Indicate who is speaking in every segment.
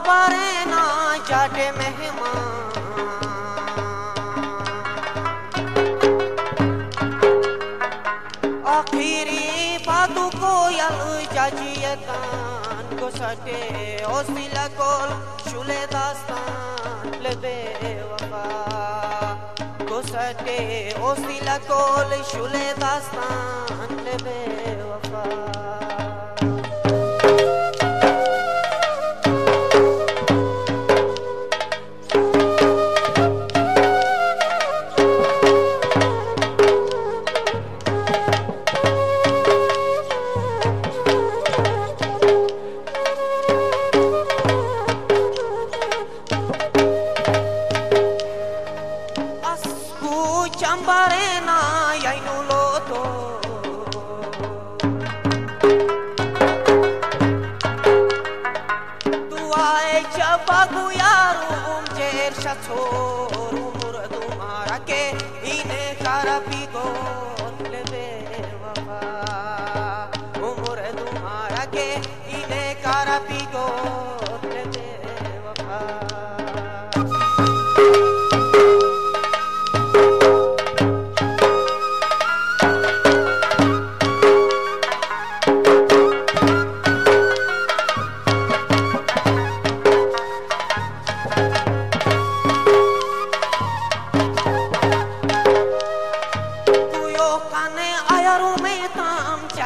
Speaker 1: खबरें ना चाटे मेहमान। आखिरी पातु को यल चाचिए तान को सटे ओसिल सिला कोल शुले दास्तान ले बेवफा। को सटे ओ कोल शुले दास्तान ले बेवफा। aici facu iarul cer și ațorul murădu marache, ine carapigo. Pico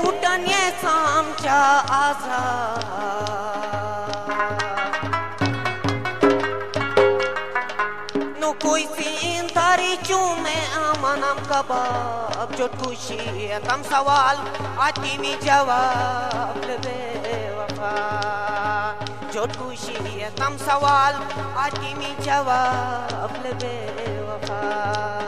Speaker 1: lebe wafa कोई सीन तारी चू चूमे अमनम कबाब, जो खुशी कम सवाल, आती में जवाब, ले वफा जो है कम सवाल, आती में जवाब, ले वफा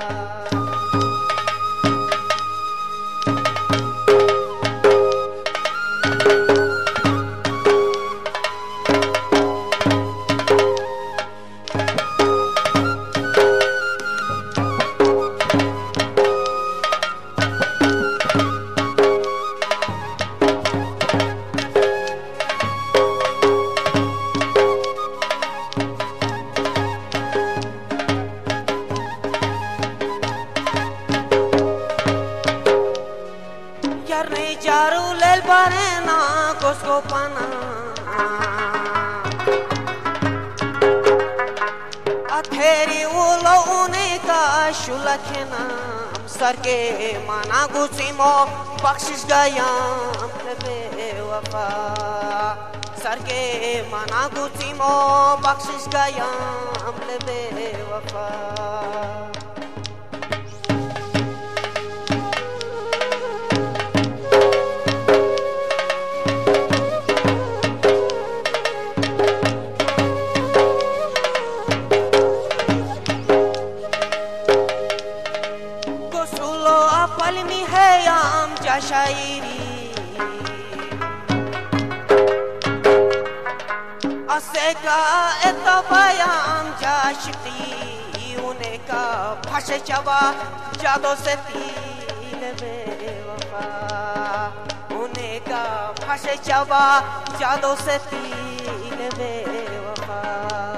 Speaker 1: varena koskopana ათერი ულო უნიკა შულაქენა სარკე მანა გუციმო ბახშიშ გაიამ ლებე ვაფა სარკე მანა გუციმო ბახშიშ გაიამ ლებე ვაფა गुसिमो बख्शिश गयाम लबे वफा शायरी। असेका एतो बयान जाशती उने का भाषे चवा, जादो से तीन बेवफा। उने का भाषे चवा, जादो से तीन बेवफा।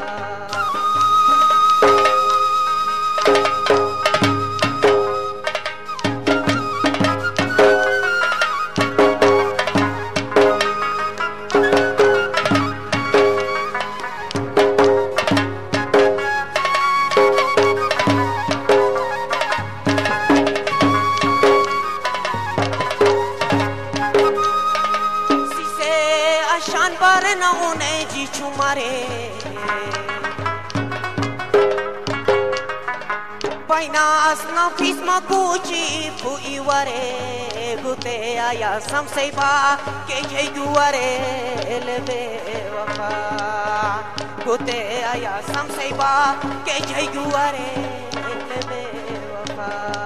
Speaker 1: ध्यान पर न होने जी चुमारे पैना स्ना फ़ीस मूची फुवरे गुते आया समसे के ये युवरे लेवे वफा। गुते आया समसे के ये युवरे लेवे वफा।